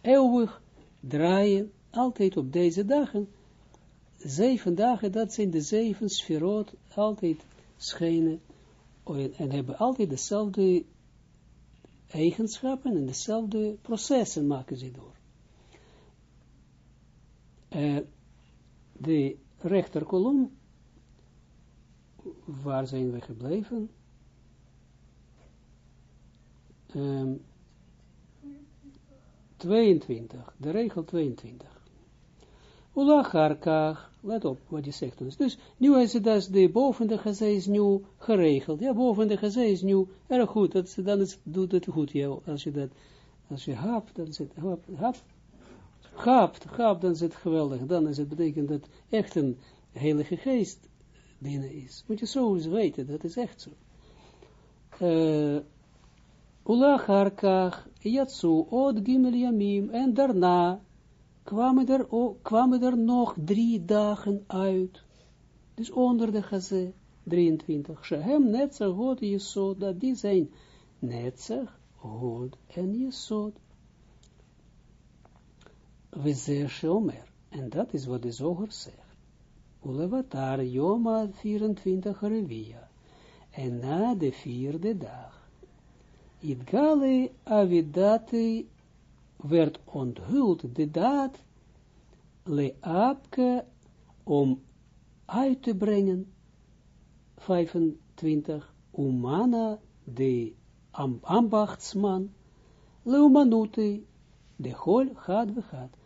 eeuwig draaien, altijd op deze dagen. Zeven dagen, dat zijn de zeven sferot, altijd schijnen en hebben altijd dezelfde eigenschappen en dezelfde processen maken ze door. Uh, de rechterkolom, waar zijn we gebleven? um, 22, de regel 22. Ulacharkach, let op wat je zegt ons. Dus nu is het dat de boven de gezee is nu geregeld. Ja, boven de gezee is nu erg goed. Dat, dan is, doet het goed, ja, als je dat, als je hapt, dan is het, hap, dan is geweldig. Dan is het betekent dat echt een heilige geest binnen is. Moet je zo eens weten, dat is echt zo. Uh, Ulacharkach Yatsu od gimel yamim en daarna kwamen er, nog drie dagen uit. Dus onder de gazé 23. Shehem netzach god jesod, dat die zijn netzach god en jesod. We zeggen omer. En dat is wat de zoger zegt. Ulevatar Yoma 24 revia. En na de vierde dag Idgale avidati werd onthuld de daad leapke om uit te brengen 25 umana de am, ambachtsman leumanute de hol gaat we gaat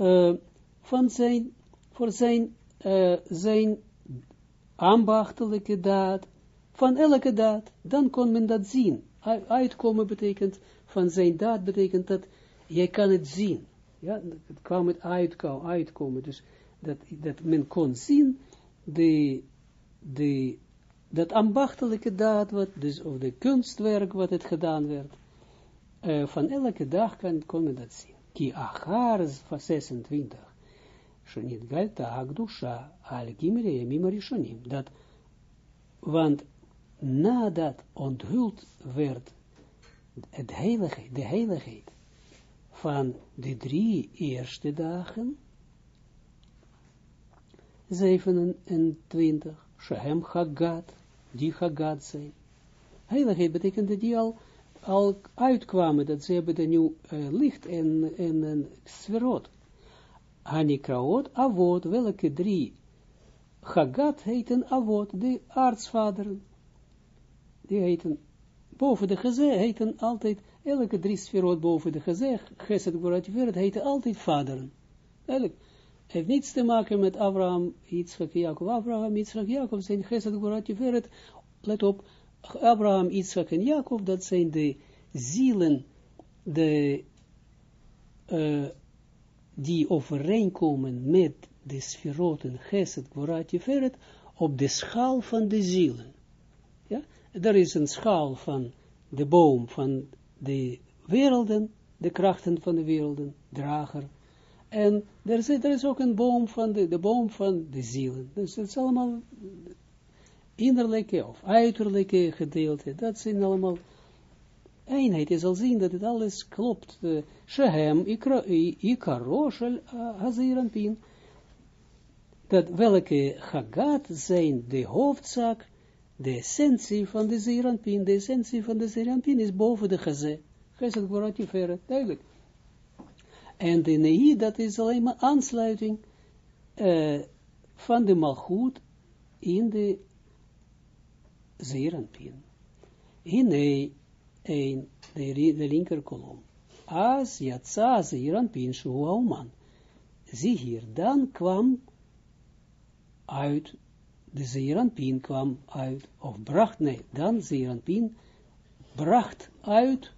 uh, van zijn voor zijn uh, zijn ambachtelijke daad van elke daad, dan kon men dat zien. Uitkomen betekent, van zijn daad betekent dat, jij kan het zien. Ja, het kwam het uitkomen, uitkomen. Dus dat, dat men kon zien, de, de, dat ambachtelijke daad, wat, dus, of de kunstwerk wat het gedaan werd, uh, van elke dag kan, kon men dat zien. Ki achar van 26. Shonit galta agdusha al gimere yamim arishonim. Dat, want nadat onthuld werd het heiligheid, de heiligheid van de drie eerste dagen, 27, Shehem Haggad, die Haggad zijn. Heiligheid betekent dat die al, al uitkwamen, dat ze hebben de nieuw uh, licht en, en, en sferot. Hanikraot, Avot, welke drie Haggad heten Avot, de aartsvaderen die heten, boven de gezeg heten altijd, elke drie sferot boven de gezeg, geset Gorativeret, heten altijd vaderen. Eigenlijk, heeft niets te maken met Abraham, Yitzchak, Jacob. Abraham, Yitzchak, Jacob zijn geset Gorativeret, let op, Abraham, Yitzchak en Jacob, dat zijn de zielen, de, uh, die overeenkomen met de sferoten, geset Gorativeret, op de schaal van de zielen. Ja? Er is een schaal van de boom van de werelden, de krachten van de werelden, drager. En er is, er is ook een boom van de, de boom van de zielen. Dus het is allemaal innerlijke of uiterlijke gedeelte. Dat zijn allemaal eenheid. Je zal zien dat het alles klopt. Shehem, ikaro, shel haziranpin. Dat welke chagat zijn de hoofdzaak, de essentie van de zeranpin. De essentie van de zeranpin is boven de geze. Gezet Goratifere, duidelijk. En de nei, dat is alleen maar aansluiting uh, van de malgoed in de zeeranpien. Hine, een, de, de linker kolom. As yatsa zeeranpien shu auman. Zie hier, dan kwam uit, de zeeranpien kwam uit, of bracht, nee, dan zeeranpien bracht uit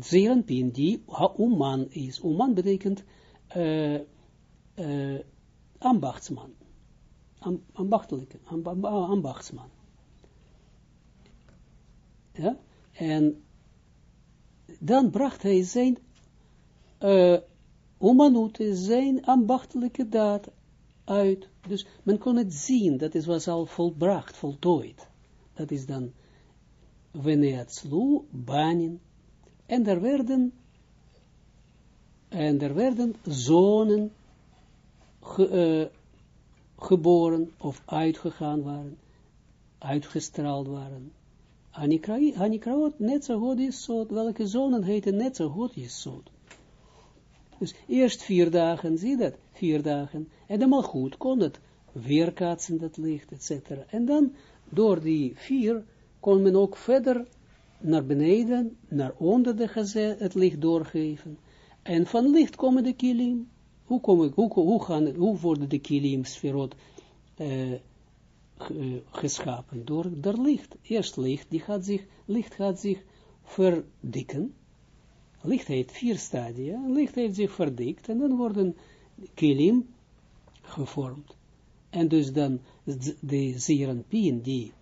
zeeranpien die Uman is. Uman betekent uh, uh, ambachtsman. Am, ambachtelijke, ambachtsman. Ja? En dan bracht hij zijn uh, umanute, zijn ambachtelijke daad uit. Dus men kon het zien, dat is was al volbracht, voltooid. Dat is dan Veneatslu, banin. En er werden en er werden zonen ge, uh, geboren of uitgegaan waren, uitgestraald waren. Anikraot, is zo, welke zonen heten net zo goed is zo. Dus eerst vier dagen, zie dat, vier dagen, en goed kon het weerkaatsen, dat licht, etc. En dan, door die vier, kon men ook verder naar beneden, naar onder de gezet, het licht doorgeven. En van licht komen de kilim. Hoe, komen, hoe, hoe, gaan, hoe worden de kilim sferot uh, geschapen? Door, door licht. Eerst licht, die gaat zich, licht gaat zich verdikken. Licht heeft vier stadia. Licht heeft zich verdikt en dan worden kilim gevormd. En dus dan de zeeranpien die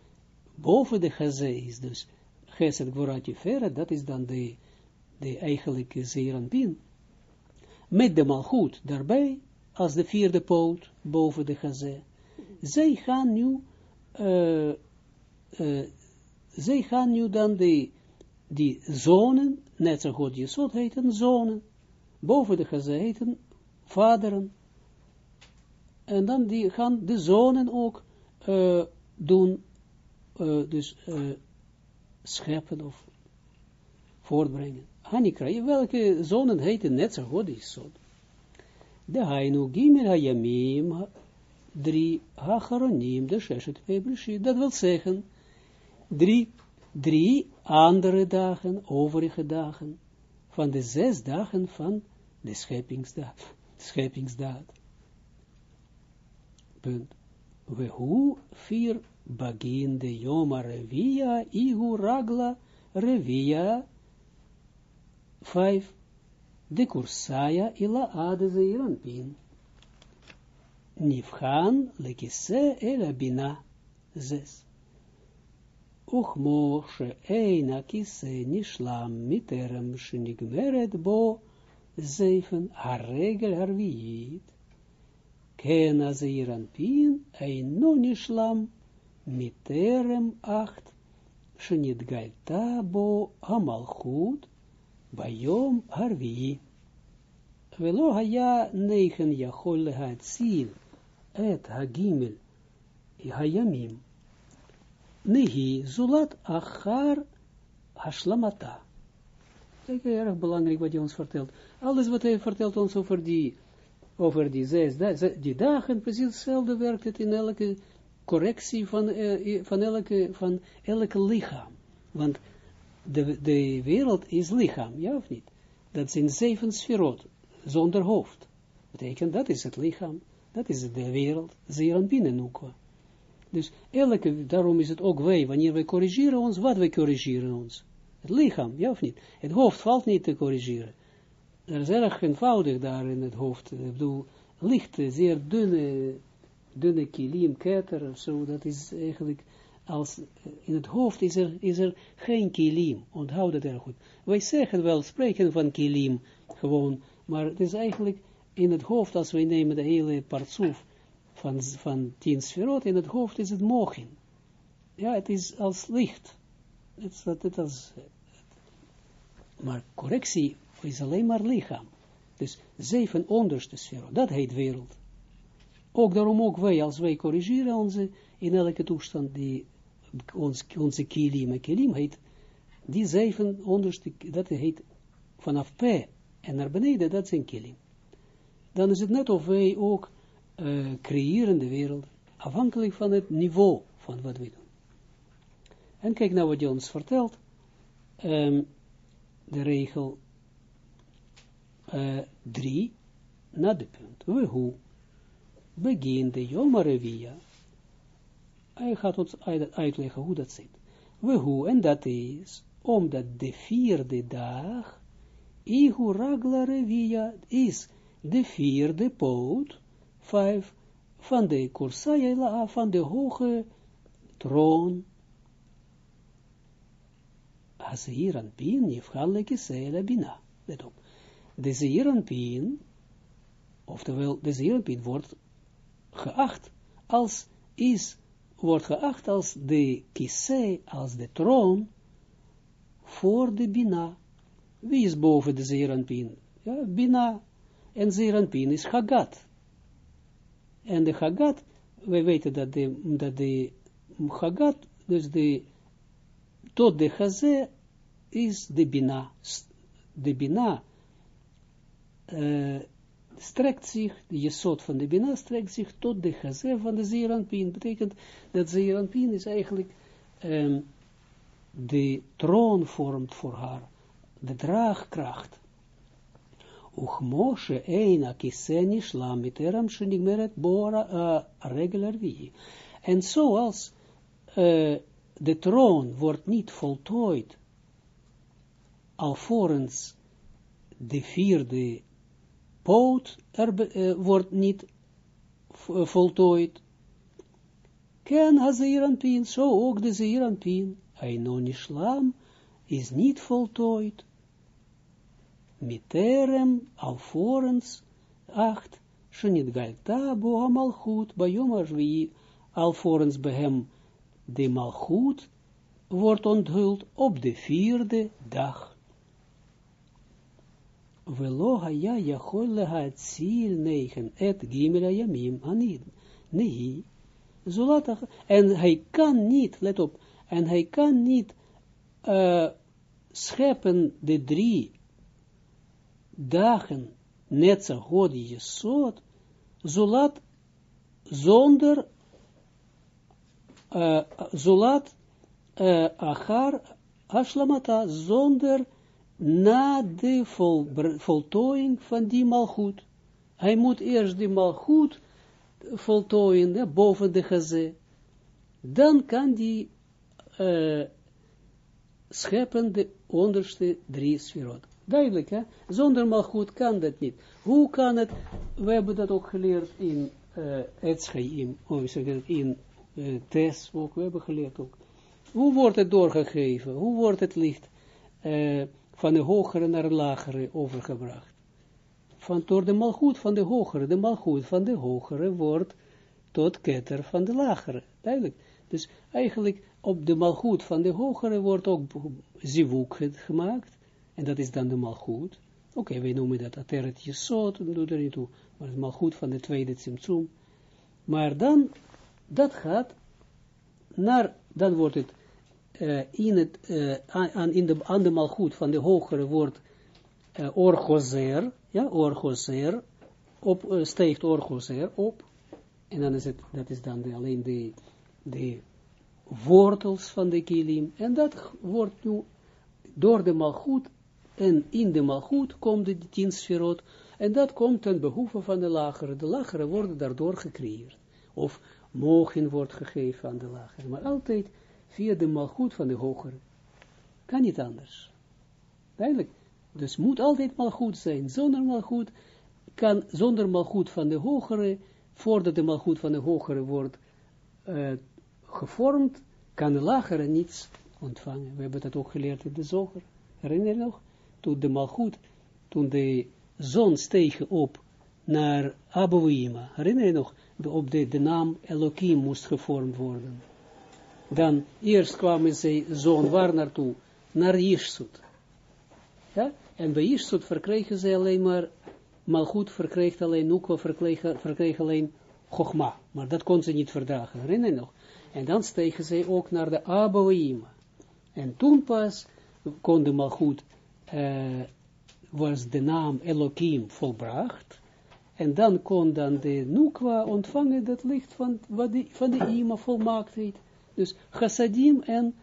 boven de geze is, dus Geset Gvorat Fere, dat is dan de, de eigenlijke zeeranpien. Met de malgoed daarbij, als de vierde poot boven de geze. Zij gaan nu, uh, uh, zij gaan nu dan de, die zonen, net zo goed zot heten, zonen, boven de geze heten, vaderen, en dan die gaan de zonen ook uh, doen, uh, dus uh, scheppen of voortbrengen. Hanikra, welke zonen heten net zo goed is zo. De hainu gimel hayamim, drie hacharonim, de sheshet webrishit, dat wil zeggen, drie, drie andere dagen, overige dagen, van de zes dagen van de scheppingsdaad. scheppingsdaad. Punt. We hoe vier bagin de Yoma Revia, Ihu Ragla Revia, vijf, de Kursaya ila Ade Zeiranpin. Nifhan lekise ela bina, zes. Uchmo she'eina kise nishlam miterem shenigmeret bo, zeven, harregel harviit. Ken Zeiranpin, ein no nishlam, miterem acht, shenit galta bo amalchut, bayom harvi. Velo haya negen jachol lehatzil, et hagimel, hayamim. Nehi zulat achar hashlamata. Kijk, erg belangrijk wat hij ons vertelt. Alles wat hij vertelt ons over die, over die zes, die dagen, precies hetzelfde werkt het in elke correctie van, uh, van, elke, van elke lichaam. Want de, de wereld is lichaam, ja of niet? Dat zijn zeven sferot, zonder hoofd. Betekent, dat is het lichaam, dat is de wereld, zeer binnen ook. Dus elke, daarom is het ook wij, wanneer wij corrigeren ons, wat wij corrigeren ons? Het lichaam, ja of niet? Het hoofd valt niet te corrigeren. Er is erg eenvoudig daar in het hoofd. Ik bedoel, licht, zeer dunne dunne kilim, keter of zo, dat is eigenlijk als, in het hoofd is er, is er geen kilim, onthoud het erg goed. Wij zeggen wel, spreken van kilim, gewoon, maar het is eigenlijk in het hoofd, als wij nemen de hele partsoef van, van tien sferot, in het hoofd is het mochin. Ja, het is als licht. Het is, als, maar correctie is alleen maar lichaam. Dus zeven onderste sferot, dat heet wereld. Ook daarom ook wij, als wij corrigeren onze, in elke toestand, die ons, onze kilim, kilim heet, die zeven onderste, dat heet vanaf P en naar beneden, dat zijn kilim. Dan is het net of wij ook uh, creëren de wereld, afhankelijk van het niveau van wat we doen. En kijk nou wat hij ons vertelt, um, de regel 3, uh, na de punt. We hoe begin de Yomarevia. Hij gaat ons uitleggen hoe dat zit. We hoe, en dat is, omdat de vierde dag, Ihu Ragla Revia, is de vierde poot, vijf, van de Kursaya van de hoge troon. Aziran pin, jefhaleke seela bina. Let op. De Zeeran pin, oftewel de Zeeran pin wordt geacht als is, wordt geacht als de kisse, als de troon voor de Bina. Wie is boven de Zeranpin? Ja, Bina. En Zeranpin is Hagat. En de Hagat, wij weten dat de, dat de Hagat, dus de, tot de Haze is de Bina. De Bina uh, strekt zich, de jesot van de Bina strekt zich tot de Haze van de Zeranpin. Betekent dat Zeranpin is eigenlijk um, de troon vormt voor haar, de draagkracht. Uchmoshe eina kiseni shlam miteram shenigmeret bora uh, regular wie. En zoals uh, de troon wordt niet voltooid, alvorens de vierde poot er, uh, wordt niet voltooid, ken hazeeranpin, zo ook de zeeranpin, Einon Islam is niet voltooid. Miterem, alvorens, acht, Shenit Galta, Boa Malchut, Bayom Ashvi, alvorens bij hem de Malchut wordt onthuld op de vierde dag. Velo haya yachol lehatzil negen et gimel yamim anid. Nee, en hij kan niet, let op, en hij kan niet uh, scheppen de drie dagen, net zo goed je zoot, zodat zonder, uh, zodat uh, achar ashlamata, zonder na de vol, voltooiing van die malgoed. Hij moet eerst die malgoed voltooien, ja, boven de geze. Dan kan die uh, scheppen de onderste drie sferot. Duidelijk, hè? Zonder malgoed kan dat niet. Hoe kan het, we hebben dat ook geleerd in uh, Etschaim, of in uh, Tes, ook, we hebben geleerd ook. Hoe wordt het doorgegeven? Hoe wordt het licht uh, van de hogere naar de lagere overgebracht? Van, door de malgoed van de hogere, de malgoed van de hogere wordt tot ketter van de lagere. Duidelijk. Dus eigenlijk op de malgoed van de hogere wordt ook zivuk gemaakt. En dat is dan de malgoed. Oké, wij noemen dat ateret dat doet er niet toe. Maar het malgoed van de tweede tsimtsum. Maar dan, dat gaat naar, dan wordt het uh, in het, uh, aan, in de, aan de malgoed van de hogere wordt uh, orgozer, ja, orgozer, op, uh, orgozer op. En dan is het, dat is dan de, alleen de, de wortels van de kilim, en dat wordt nu door de malgoed, en in de malgoed komt de tien en dat komt ten behoeve van de lagere. De lagere worden daardoor gecreëerd, of mogen wordt gegeven aan de lagere, maar altijd via de malgoed van de hogere. Kan niet anders. Duidelijk. Dus moet altijd malgoed zijn. Zonder malgoed kan, zonder malgoed van de hogere, voordat de malgoed van de hogere wordt uh, gevormd, kan de lagere niets ontvangen. We hebben dat ook geleerd in de zoger. Herinner je nog? Toen de malgoed, toen de zon steeg op naar Abouima. Herinner je nog? op de, de naam Elohim moest gevormd worden. Dan eerst kwamen ze zoon waar naartoe? Naar Jirsut. Ja? En bij Jirsut verkregen ze alleen maar, Malchut verkreeg alleen, Nukwa verkreeg, verkreeg alleen Chogma. Maar dat kon ze niet verdragen, herinner je nog? En dan stegen ze ook naar de Abouima. En toen pas kon de Malchut, was de naam Elohim volbracht. En dan kon dan de Nukwa ontvangen dat licht van, van de Ima volmaaktheid. Dus chassadim en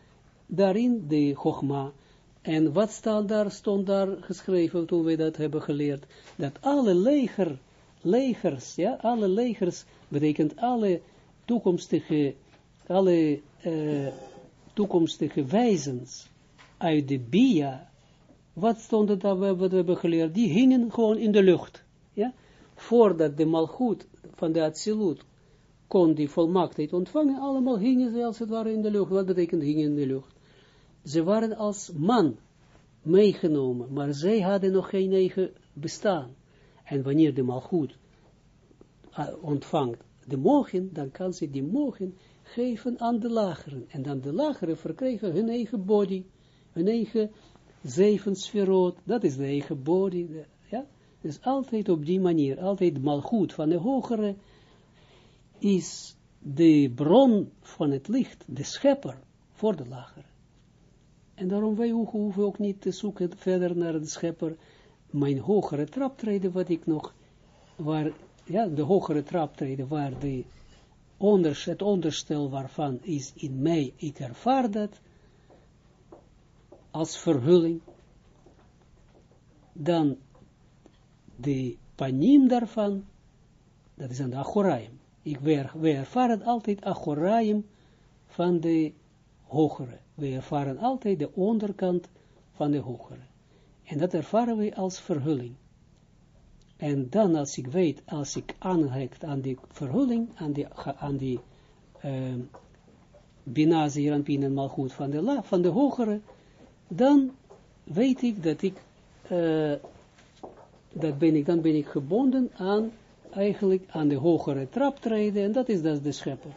daarin de Chogma. En wat staat daar, stond daar geschreven toen we dat hebben geleerd? Dat alle leger, legers, ja, alle legers betekent alle toekomstige, alle uh, toekomstige wijzens uit de Bia, wat stond er daar, wat we hebben geleerd? Die hingen gewoon in de lucht, ja voordat de malgoed van de Atsilut kon die volmaaktheid ontvangen, allemaal hingen ze als het ware in de lucht. Wat betekent hingen in de lucht? Ze waren als man meegenomen, maar zij hadden nog geen eigen bestaan. En wanneer de malgoed uh, ontvangt de mogen, dan kan ze die mogen geven aan de lageren. En dan de lageren verkrijgen hun eigen body, hun eigen zeven sferoot, dat is de eigen body, ja. Dus altijd op die manier, altijd malgoed van de hogere, is de bron van het licht, de schepper, voor de lagere. En daarom wij hoeven ook niet te zoeken verder naar de schepper, mijn hogere traptreden, wat ik nog, waar, ja, de hogere traptreden, waar de onders, het onderstel waarvan is in mij, ik ervaar dat, als verhulling, dan de panim daarvan, dat is aan de. Ik, we, ervaren altijd achoraim van de hogere. We ervaren altijd de onderkant van de hogere. En dat ervaren we als verhulling. En dan als ik weet, als ik aanhekt aan die verhulling, aan die, aan die uh, Bina, Zeranpin en van de, la, van de hogere, dan weet ik dat ik uh, dat ben ik, dan ben ik gebonden aan, eigenlijk aan de hogere traptreden, en dat is dus de schepper.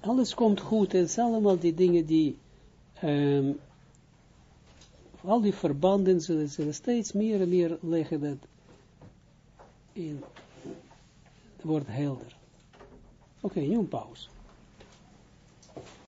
Alles komt goed, en het zijn allemaal die dingen die, um, al die verbanden zullen, zullen steeds meer en meer leggen dat in, wordt helder. Oké, nu een pauze.